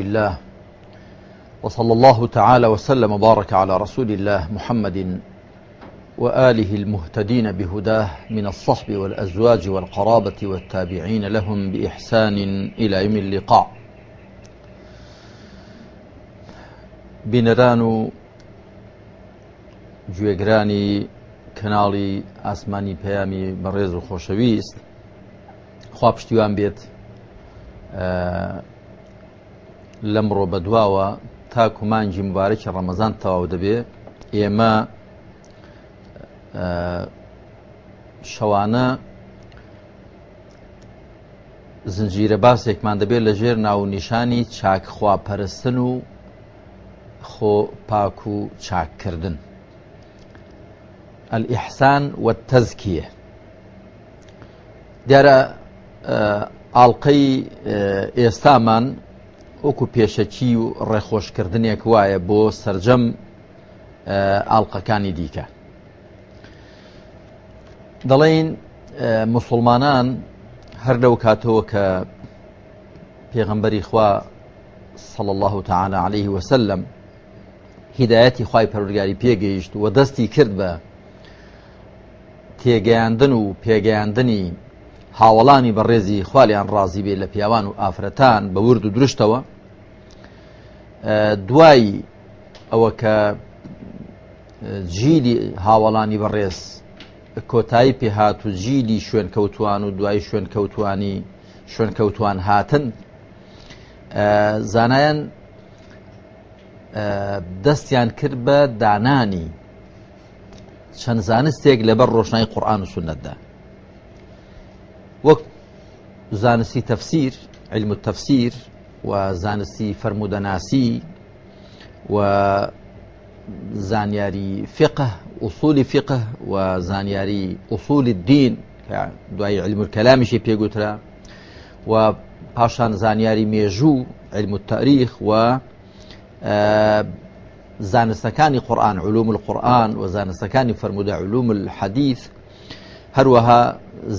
الله وصلى الله تعالى وسلم وبارك على رسول الله محمد وآله المهتدين بهداه من الصحب والأزواج والقرابة والتابعين لهم بإحسان إلى يوم اللقاء بنران جوێگرانی کەناڵی ئاسمانی پەیامی بەڕێز و خۆشەویست خوا پشتیوان بێت لەمڕۆ بەدواوە تا کومانجی مبارەکی ڕەمەزان تەواو دەبێ ئێمە شەوانە زنجیرە باسێکمان دەبێت لە ژێر ناونیشانی چاکخواپەرستن و خۆ پاک و چاککردن ئەئحسان وە تەزکیە دیارە ئاڵلقەی ئێستامان وەکو پێشەکی و ڕێخۆشکردنێک وایە بۆ سرجەم ئاڵلقەکانی دیکە دەڵین مسلمانان هەر لەو کاتەوە کە پێغمبەری خوا صل الله تعالی عليه وسلم هدایەتی خی پەرورگاری پێگەیشت و دەستی کرد بە تێگەیاندن و پێگەیاندنی هاوڵانی بەڕێزی خالیان ڕازی بێ لە پیاوان و ئافرەتان بە ورد و درشتەوە دوایی ئەوە کە جیلی هاوڵانی بەڕێز کۆتایی پێهات و جیلی شوێن کەوتوان و دوای شوێن کەوتانی شوێن کەوتوان هاتن زانایان دەستیان کرد بە دانانی چەند زانستێک لەبەر ڕۆشنای قورآان و سنتدا وەک زانسي تفسير علم التفسير و زانستی ناسي و فقه أصول فقه و أصول الدين دعي يعني علم علم کەلامیشی پێگوترا و باشان زانياري ميجو علم التاريخ و زانستەکانی قرآن علوم القرآن و زانستەکانی فرموده علوم الحديث هروها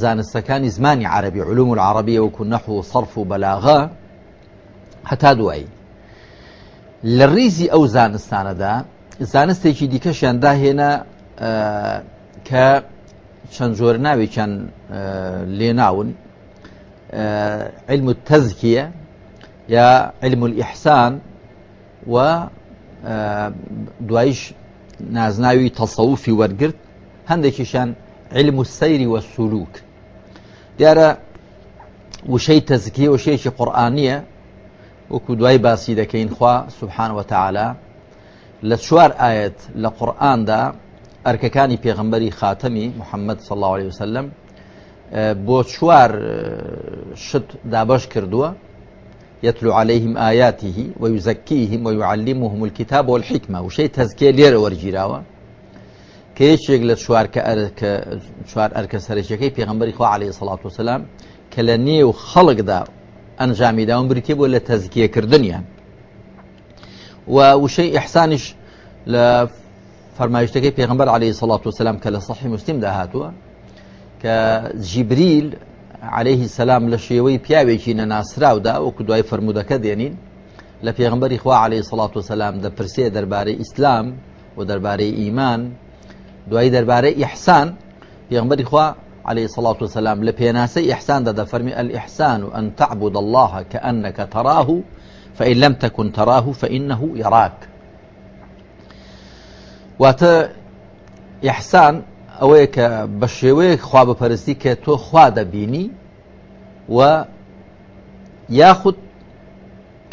زان السكان زماني عربي علوم و العربیە وەکو نەح و صرف و بەلاغا زان دوایی لە زان ئەو زانستانەدا زانستێکی دیکەشیاندا هێنا کە آه، شان جورناوي كان آه، لێناون آه، علم التزكية يا علم الإحسان و نازناوي تصوفي تەسەوفی وەرگرت هەندێکیشان علم السير والسلوك دیارە وشي تزكية وشي شي قرآنية وەکو دوای باسی دەکەین خوا سبحانه وتعالى لشوار چوار لقرآن دا قورآاندا ئەرکەکانی پێغمبەری خاتەمی صلى الله عليه وسلم بوشوار چوار اه، شت دابش دوا يتلو عليهم آياته ويزكيهم ويعلمهم الكتاب والحكمة وشي تزكية ليرة ورجيراوة کە یەکێک شوار چوارکە چوار ئەرکە في پێغمبەری خوا عليه الصلاة وسلام کە لە نێو أنجامي ئەنجامیداوم بریتێ ولا تزكية تەزکیەکردنیان و وشەی ئەحسانیش لە فەرمایشتەکەی عليه الصلاة وسلام كلا لە مسلم مسلمدا هاتوا كجبريل عليه السلام لشيوي شێوەی ناس نەناسراودا وەکو دوای فرمودا دێنین لە پێغمبەری خوا عليه الصلاة وسلام دا دەربارەی درباري إسلام ودرباري إيمان دوایی دەربارەی ئیحسان پێغمبەری خوا عليه الصلاة والسلام لبيناسي إحسان ده, فرمي الإحسان أن تعبد الله كأنك تراه فإن لم تكن تراه فإنه يراك وات إحسان أويك کە بە شێوەیەک خوا بەپەرستی کە تۆ خوا دەبینی و یاخود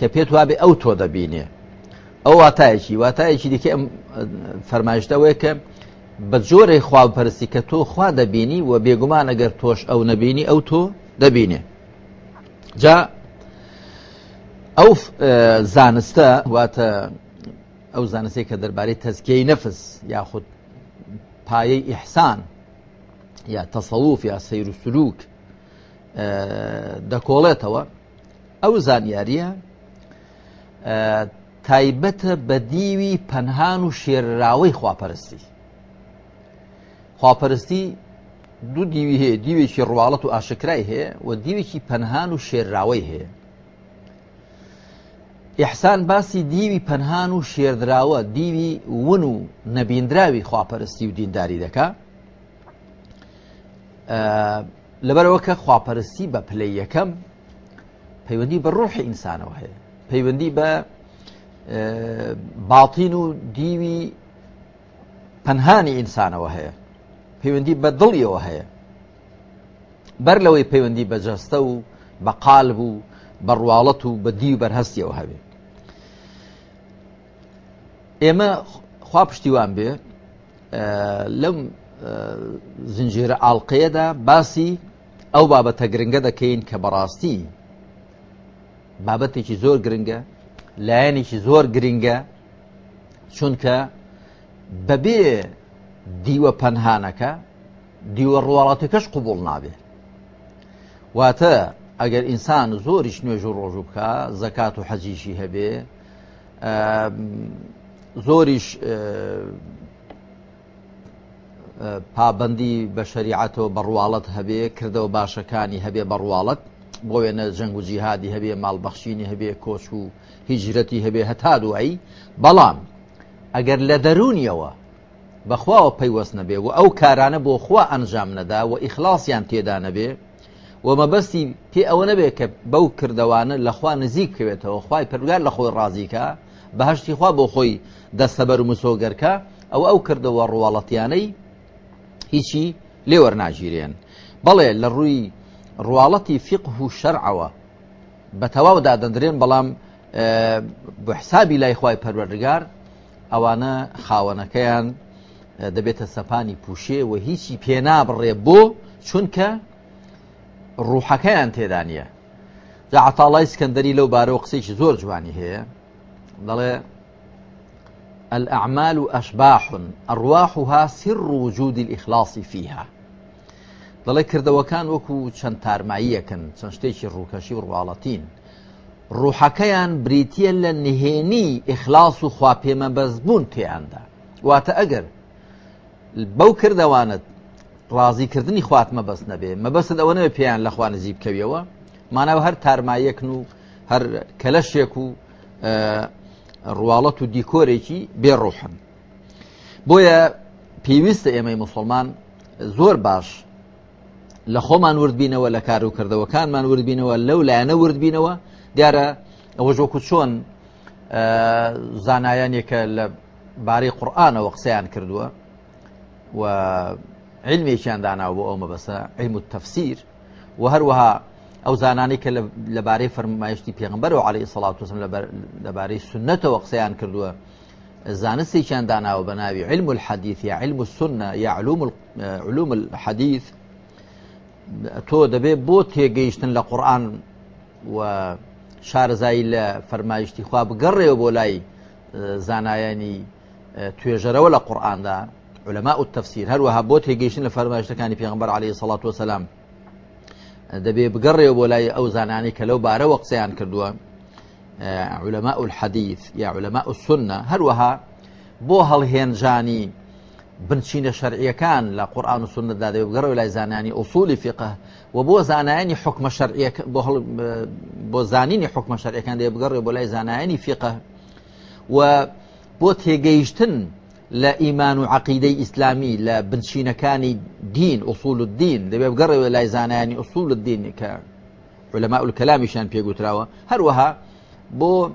او پێت وابێ ئەو أو دەبینێ ئەو واتایەکی واتایەکی دیکە فەرمایشتەوەی کە بە جۆرەی خواپەرسی کە تۆ خوا دەبینی و بێگومان ئەگەر تۆش ئەو نەبینی ئەو تۆ دەبینێ جا ئەو زانستە واتە ئەو زانستی کە دەربارەی تەزکیی نەفس یاخود پایەی ئیحسان یا تەسەڵوف یا سەیر و سلووک دەکۆڵێتەوە ئەو زانیاریە تایبەتە بە دیوی پەنهان و شێرراوەی خواپەرستی خواپەرستی دوو دیوی هەیە دیوێکی ڕواڵەت و ئاشکرای هەیە و دیوێکی پەنهان و شێراوەی هەیە ئحسان باسی دیوی پەنهان و شێردراوە دیوی ون و نەبیندراوی خواپەرستی و دینداری دەکا لەبەرەوە کە خواپەرستی بە پلەی یەکەم پەیوەندی بە ڕۆحی ئینسانەوە هەیە پەیوەندی بە باڵتین و دیوی پەنهانی ئینسانەوە هەیە پەیوەندی بە دڵیەوە هەیە بەر لەوەی پەیوەندی بەجەستە و بە قال بوو بەڕواڵەت و بە دی و بەرهەستیەوە هەبێ ئێمە خوا پشتیوان بێ لەم زنجێرە ئاڵلقەیەدا باسی ئەو بابەتە گرنگە دەکەین کە بەڕاستی بابەتێکی زۆر گرنگە لایەنێکی زۆر گرنگە چونکە بەبێ دیوە پەنهانەکە دیوە ڕواڵاتەکەش قوبول نابێت واتە ئەگەر ئینسان زۆریش نوێژ و ڕۆژ بکە زەکات و حەزیشی هەبێ زۆریش پابندی بە شریعەتەوە بەڕواڵەت هەبێ کردەوە باشەکانی هەبێ بەڕواڵەت بۆ وێنە جەنگ و جیهادی هەبێ ماڵبەخشینی هەبێ کۆچ و هیجرەتی هەبێ هەتا دوایی بەڵام ئەگەر لە دەرونیەوە بەخواوە پەیوەست نەبێ و ئەو کارانە بۆ خوا ئەنجام نەدا و ئیخلاسیان تێدا نەبێ و مەبەستی پێ ئەوە نەبێت کە بەو کردوانە لەخوا نزیک بکەوێتەوە خی پرگار لە خۆی ڕازیکە بەهشتی خوا بۆ خۆی دەستەبەر و مسۆگەرکە ئەو ئەو کردەوە ڕواڵەتیانەی هیچی لێوەرناژیرێن بەڵێ لە ڕووی ڕواڵەتی فیقه و شەرعەوە بە تەواودا دەدرێن بەڵام بەحسابی لای خی پەروەردگار ئەوانە خاوەنەکەیان دەبێتە سەپانی پوشێوە هیچی پێنابڕێ بۆ چونکە ڕوحەکەیان تێدانە جا عتاڵای سکەندەری لەو بارەوە قسێکی زۆر جوانی هەیە دەڵێ الأعمال أشباح أرواحها سر وجود الإخلاص فيها دەڵێ کردەوەکان وەکو چەند تارماییەکەن چەند شتێکی ڕووکەشی و ڕواڵەتین ڕوحەکەیان بریتە لە نهێنی ئیخلاس و خواپێمە بەزبوون تێیاندا واتە ئەگەر بەو کردوانت ڕازیکردنی خوات مەبەست نەبێ مەبەست ئەوەنەوە پێیان لە خوان زیب کەویەوە ماناو هەر تارمایەکن و هەر کەلەشێک و ڕواڵەت و دیکۆرێکی بێڕۆحن بۆیە پێویستە ئێمەی مسلمان زۆر باش لە خۆمان وردبینەوە لە کار و کردەوەکانمان وردبینەوە لەو لایەنە وردبینەوە دیارە ئەوە ژۆکو چۆن زانایانێکە لە بارەی قورآانەوە قسەیان کردووە و شان دانا بۆ ئەومە بەسە علم و وهروها أو زاناني ئەو زانانی کە لەبارەی فەرمایشتی پێغمبەر و عليهەی سڵاتوسم لەبارەی سنەتەوە قسەیان کردووە زانستێکیان داناوە بە علم الحديث يا علم السنة يا علوم الحديث تو دبي بۆ تێگەیشتن لە لقرآن و شارزایی لە فەرمایشتی خوا بگەڕێەوە بۆ لای اه، زانایانی اه، توێژەرەوە لە دا علماء التفسير هەروەها بۆ تێگەیشتن لە في غمر عليه الصلاة والسلام دەبێ بگەڕێ بۆ لای ئەو زانانی کە لەو بارەوە قسەیان اه، علماء الحديث يا علماء السنة هل وها جاني بنشين هەڵهێنجانی كان لا قرآن السنة و سنتدا دەبێ ولا لای يعني أصول فقه و بۆ زانایانی حکمە بو بۆ حكم حکمە كان دەبێ بگەڕێ بۆ لای زانایانی فقه و تيجيشتن لە ئیمان و عقیدەی ئیسلامی لە بنشینەکانی دین ئوسول الدین دەبێ بگەڕێەوە لای أصول الدين ك علماء الكلام کەلامیشان پێگوتراوە هەروەها هروها بو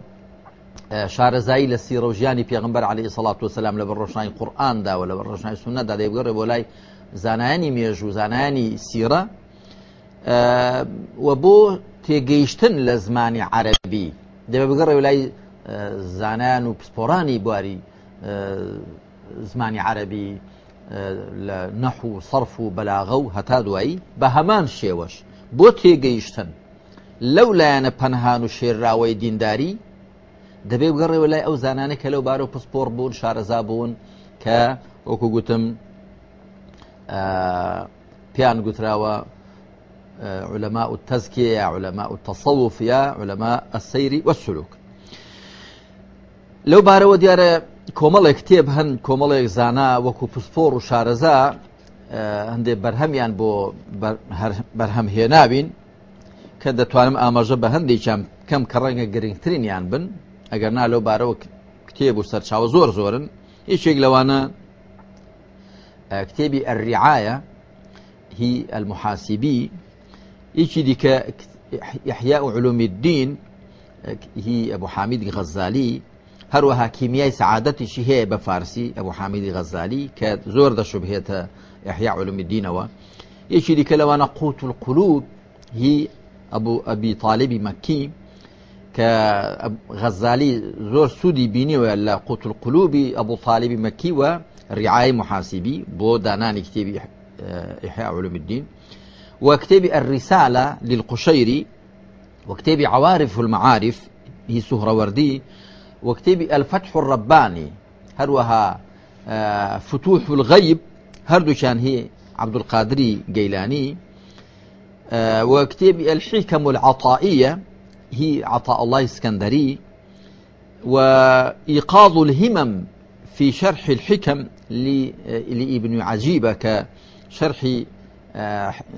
لە زائل پێغمبەر علی عليه الصلاة والسلام لە بەڕۆژنای القرآن لە ولا سونەدا السنة بگەڕێ بۆ لای زانایانی مێژ و زانایانی سیرە آه، و بۆ تێگەیشتن لە زمانی عەربی دەبێ بگەڕێ لای آه، زانان و پسپۆرانی زمانی عربی لە نەح و سەرف و بەلاغە و هەتا دوایی بە هەمان شێوەش بۆ تێگەیشتن لەو لایەنە پەنهان و شێرااوی دینداری دەبێ بگەڕێەوە لای ئەو زانانە کە لەو بارە و پسپۆر بوون شارەزا بوون کە وەکو گوتم پیان گوتراوە علماء التزكية علماء التصوف يا علماء السير والسلوك لو بارو ديارة کۆمەڵێک کتێب هەن کۆمەڵێک زانا وەکو پسپۆر و شارەزا هەندێک بەرهەمیان بۆ بەرهەم هێناوین کە دەتوانم ئاماژە بە هەندێکیان کەم کە ڕەنگە گرنگترینیان بن ئەگەر نا لەو بارەوە کتێب و سەرچاو زۆر زۆرن هیچێک لەوانە کتێبی ئەریعاە هی المحاسبی هیچی دیکە یحیا و علومی الدین هی ئەبوو حامید غەزالی هەروەها کیمیای سعادتي هەیە بە فارسی ئەبوو حامیدی كزور دا زۆر إحياء ئەحیا الدين دینەوە یەکی دیکە وانا قوت القلوب هی أبو أبي طالب مكي كغزالي زور سودي بيني ولا قوت القلوب أبو طالب مكي و رعاية محاسبی بو دانان کتێبی إحياء اه، علوم الدين وكتاب الرسالة للقشيري وكتاب عوارف المعارف هي سهرة وردي وكتابي الفتح الرباني هروها آه، فتوح الغيب هردوشان هي عبد القادري جيلاني آه، وكتابي الحكم العطائية هي عطاء الله اسكندري وإيقاظ الهمم في شرح الحكم آه، لابن عجيبة كشرح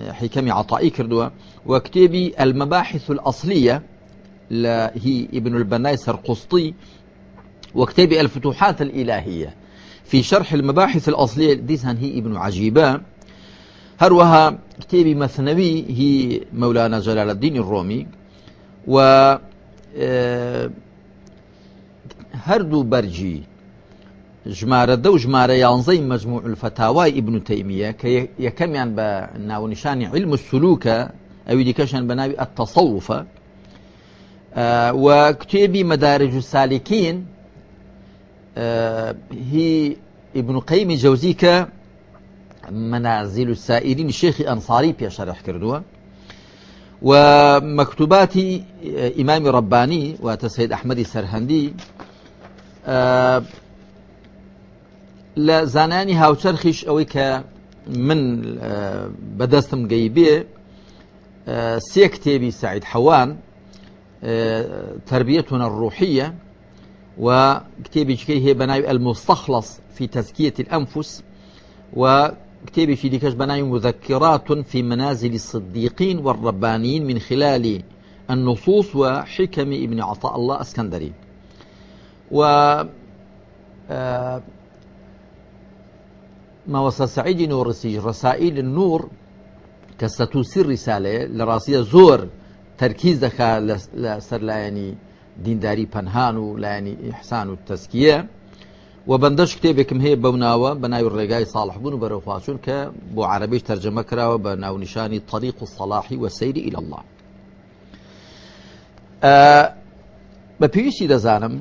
حكم عطائي كردوة وكتابي المباحث الأصلية هي ابن البناي سرقسطي وكتاب الفتوحات الإلهية في شرح المباحث الأصلية ديسان هي ابن عجيبة هروها كتاب مثنوي هي مولانا جلال الدين الرومي و آه، هردو برجي جمارة دو جمارة يانزي مجموع الفتاوى ابن تيمية كي تەیمیە کە یەکەمیان علم السلوك أو ئەوی بناوي التصوف آه، و مدارج السالكين آه، هي ابن قيم جوزيك منازل السائلين الشيخ أنصاري ئەنساری شرح کردووە ومكتوبات إمام رباني وتسيد أحمد سرهندي آه، لا سەرهەندی هاو ترخيش هاوچەرخیش من بدستم گەی بێ سعيد حوان تربيتنا الروحية وكتابي شكي هي بناي المستخلص في تزكية الأنفس وكتابي في ديكاش بناي مذكرات في منازل الصديقين والربانيين من خلال النصوص وحكم ابن عطاء الله اسكندري و آه، ما وصى سعيد نور رسائل النور كستوسي الرسالة لراسية زور تەرکیز دەکات لە سەرلایەنی دینداری پەنهان و لایەنی ئحسان و تەسکیە و بەندەش کتێبێکم هەیە بەو ناوە بە ناوی ڕێگای ساڵحبوون و بەرەوخواچون کە بۆ عربیش تەرجەمە کراوە بە ناونیشانی طریق و سەلاحی وە سەیری ئیل الله بە پێویستی دەزانم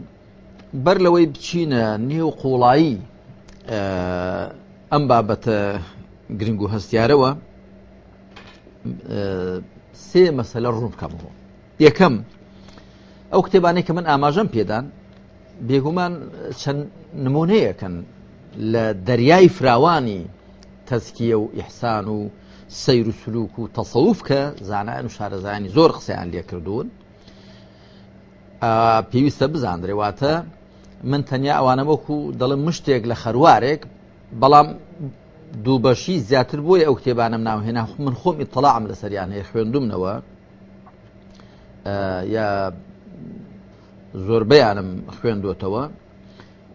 بەر لەوەی بچینە نێو قوڵایی ئەم بابەتە گرنگ و هەستیارەوە سێ مەسەلە ڕوو بکەمەوە یەکەم ئەو کتێبانەی کە من ئاماژەم پێدان بێگومان چەند نمونەیەکەن لە دەریای فراوانی تەسکیە و ئیحسان و سیر و سلوک و تەسەوف کە زانایان و شارەزانی زۆر قسەیان لێکردوون پێویستە بزانندرێواتە من تەنیا ئەوانە وەکو دەڵم مشتێک لە خەروارێک بەڵام دووبەشی زیاتر بۆی ئەو کتێبانم ناوهێنا من خۆم تەلاعام لە سەریان هەیە خوێندومنەوە یا زۆربەیانم خوێندوتەوە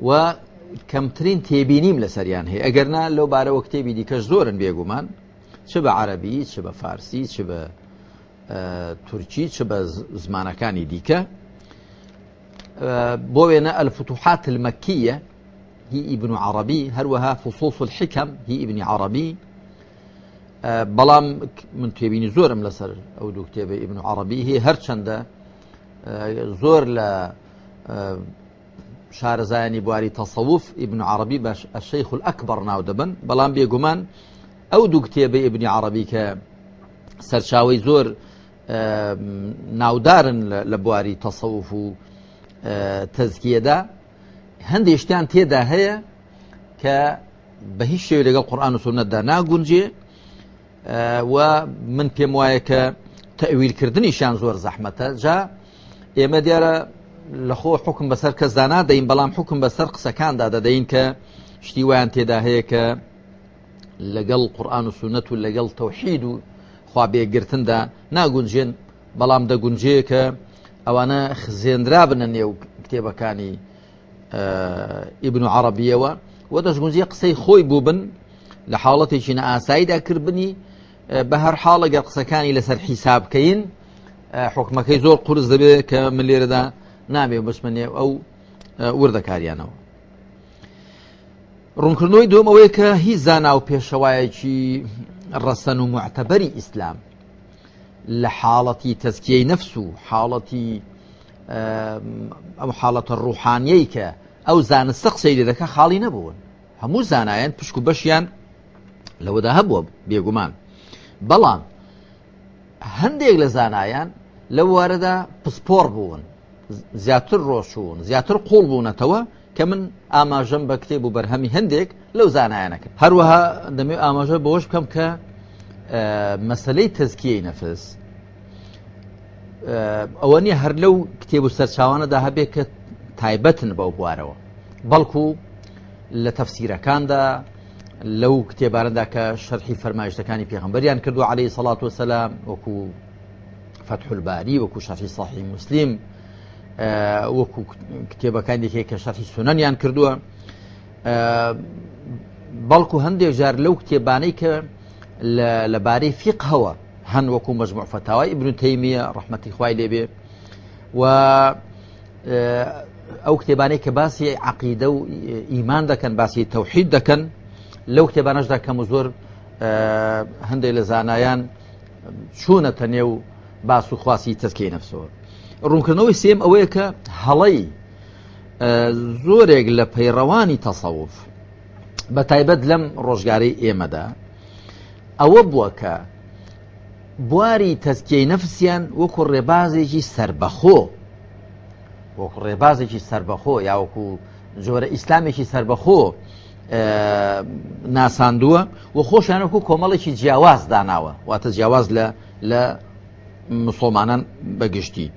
و کەمترین تێبینیم لە سەریان هەیە ئەگەرنا لەو بارەوە کتێبی دیکەش زۆرن بێگومان چ بە عربی چ بە فارسی چ بە تورکی چ بە زمانەکانی دیکە بۆ وێنە ئەلفتوحات المەکیە هي ابن عربي هروها فصوص الحكم هي ابن عربي آه، بلام من زور زۆرم لسر او دوو کتێبە ابن عربي هي هەرچەندە آه، زور ل آه، شارزاني بواري تصوف ابن عربي باش الشيخ الاكبر ناو دەبن بەڵام او ئەو دوو کتێبە ئبنی عربی کە سەرچاوی ناودارن لە بواری تصوف و هەندێشتیان تێدا هەیە کە بە هیچ شێو لەگەڵ قورآان و سنەتدا ناگونجێ و من پێم وایە کە تەویلکردنیشان زۆر زەحمەتە جا ئێمە دیارە لەخۆ حکم بەسەر کەسدا نادەین بەڵام حکم بەسەر قسەکاندا دەدەین کە شتی ویان تێدا هەیە کە لەگەڵ قورآان و سنەت و لەگەڵ تەوحید و خوابێگرتندا ناگونجێن بەڵام دەگونجەیە کە ئەوانە خزێنرا بنە نێو کتێبەکانی ئیبن و عربیەوە وە دەستگونجیە قسەی خۆی بوو بن لە حاڵەتێکی نەئاساییدا کردبنی بە هەر حاڵە گەر قسەکانی لەسەر حیسابکەین حکمەکەی زۆر قرس دەبێت کە من لێرەدا نابێ بچمنێ ئەو وردەکاریانەوە. ڕوونکردنەوەی دومەوەی کە هیچ زانا و پێشەوایەکی ڕەسەن و معتەبەری ئیسلام لە حاڵەتی تەسکیەی نەفس و حاڵەتی ئەم حاڵەتە ڕوحانیەی کە ئەو زانستە قسەی لێ دەکە خاڵی نەبوون هەموو زانایەن پشک و بەشیان لەوەدا هەبووە بێگومان بەڵام هەندێک لە زانایان لە وارەدا پسپۆر بوون زیاتر ڕۆشون زیاتر قوڵ بوونەتەوە کە من ئاماژەم بە کتێب و بەرهەمی هەندێک لەو زانایانەکە هەروەها دەمێ ئاماژە بەوەش بکەم کە مەسلەی تزکیی نەفس ئەوە نیە هەر لەو کتێب و سەرچوانەدا هەبێت کە تایبەتن بەو بوارەوە بەڵکو لە تەفسیرەکاندا لەو کتێبارەدا کە شەرحی فەرمایشتەکانی پێغمبەریان کردو عليهەی سەڵات وسلام وەکو فتحولباری وەکو شەرحی صاحی مسلیم وەکو کتێبەکان دێکێک کە شەرحی سونەنیان کردووە بەڵکو هەندێک جار لەو کتێبانەی کە لەبارەی فیقهەوە هەن وەکو مەجموع فتاوای ئبن تەیمیە ڕحمەتی خوای لێبێ و ئەو کتێبانەی کە باسی عقیدە و ئیمان دەکەن باسی تەوحید دەکەن لەو کتێبانەشدا کەم زۆر هەندێک لە زانایان چوونە تەنێ و باس و خواسی تەسکی نەفسەوە ڕوونکردنەوەی سێم ئەوەیە کە هەڵەی زۆرێک لە پەیڕەوانی تەسەوف بە تایبەت لەم ڕۆژگاری ئێمەدا ئەوە بووە کە بواری تەسکیی نەفسیان وەکو ڕێبازێکی سربەخۆ وەکو ڕێبازێکی سربەخۆ یاوەکو جۆرە ئیسلامێکی سربەخۆ ناساندووە و خۆشیانەکو کۆمەڵێکی جیاواز داناوە واتە جیاواز لە لە مسلمانان بەگشتی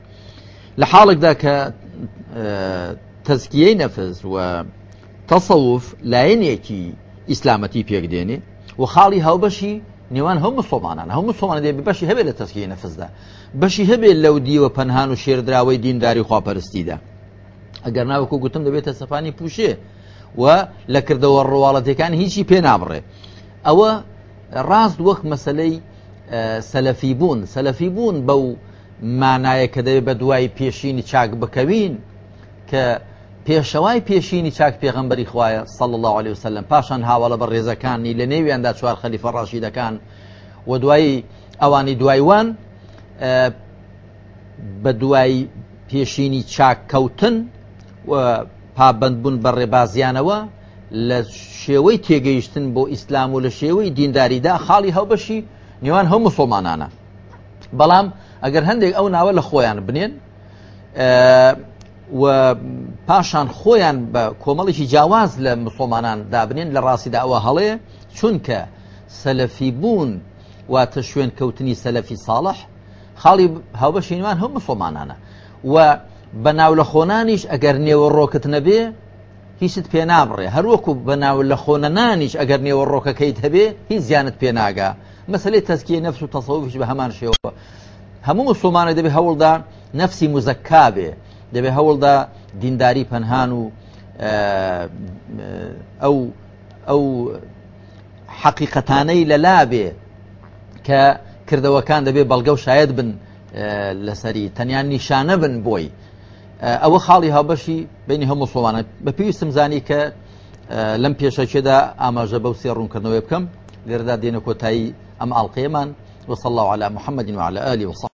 لە حاڵێکدا کە تەسکیەی نەفز و تەسەوف لایەنێکی ئیسلامەتی پێکدێنێ و خاڵی هاوبەشی نێوان هەم مسلمانان هەم مسلمان دێ بەشی هەبێت لە تەسکی نەفزدا بەشی هەبێت لەو دیوە پەنهان و شێردراوەی دینداری خواپەرستیدا ئەگەر ناوەکو گوتم دەبێتە سەپانی پوشێ و لە کردەوە ڕواڵەتەکان هیچی پێ نابڕێ ئەوە ڕاست وەک مەسلەی سەلەفی بوون سەلەفی بوون بەو مانایە کە دەوێت بە دوای پێشینی چاک بکەوین کە پێشەوای پێشینی چاک پێغمبەری خوایە سەڵ الله عليه وسلم پاشان هاوڵە بە ڕێزەکانی لە نێویاندا چوار خەلیفە ڕاشیدەکان و دوایی ئەوانی دوایوان بە دوای پێشینی چاککەوتن پابندبوون بە ڕێبازیانەوە لە شێوەی تێگەیشتن بۆ ئیسلام و لە شێوەی دینداریدا خاڵی هەوبەشی نێوان هەم مسلمانانە بەڵام ئەگەر هەندێک ئەو ناوە لە خۆیان بنێن و پاشان خۆیان بە کۆمەڵێکی جیاواز لە مسلمانان دابنێن لە ڕاستیدا ئەوە هەڵێ چونکە سەلەفی بوون واتە شوێن کەوتنی سەلەفی ساڵح خاڵی هاوبەشی نوان هەم مسلمانانە و بە ناولەخۆنانیش ئەگەر نێوە ڕۆکت نەبێ هیچت پێ نابڕێ هەروەکو بە ناولەخۆنەنانیش ئەگەر نێوە ڕۆکەکەیت هەبێ هیچ زیانت پێ ناگا مەسلەی تەسکی نەفس و تەسەوفش بە هەمان شێوە هەموو مسلمانە دەبێ هەوڵدا نفسی مزەکا بێ دەبێ هەوڵدا دینداری پەنهان و ئەو ئەو حەقیقەتانەی لە لابێ کە کردەوەکان دەبێ بەڵگە و شاید بن لەسەری تەنیان نیشانە بن بۆی ئەوە خاڵی هاوبەشی بینی هەموو سڵوانە بەپێویستم زانی کە لەم پێشەکێدا ئاماژە بەو سێ ڕوونکردنەوەی بکەم لێردا دێنە کۆتایی ئەم ئاڵلقێمان وصلى الله على محمد وعلى آله وصحبه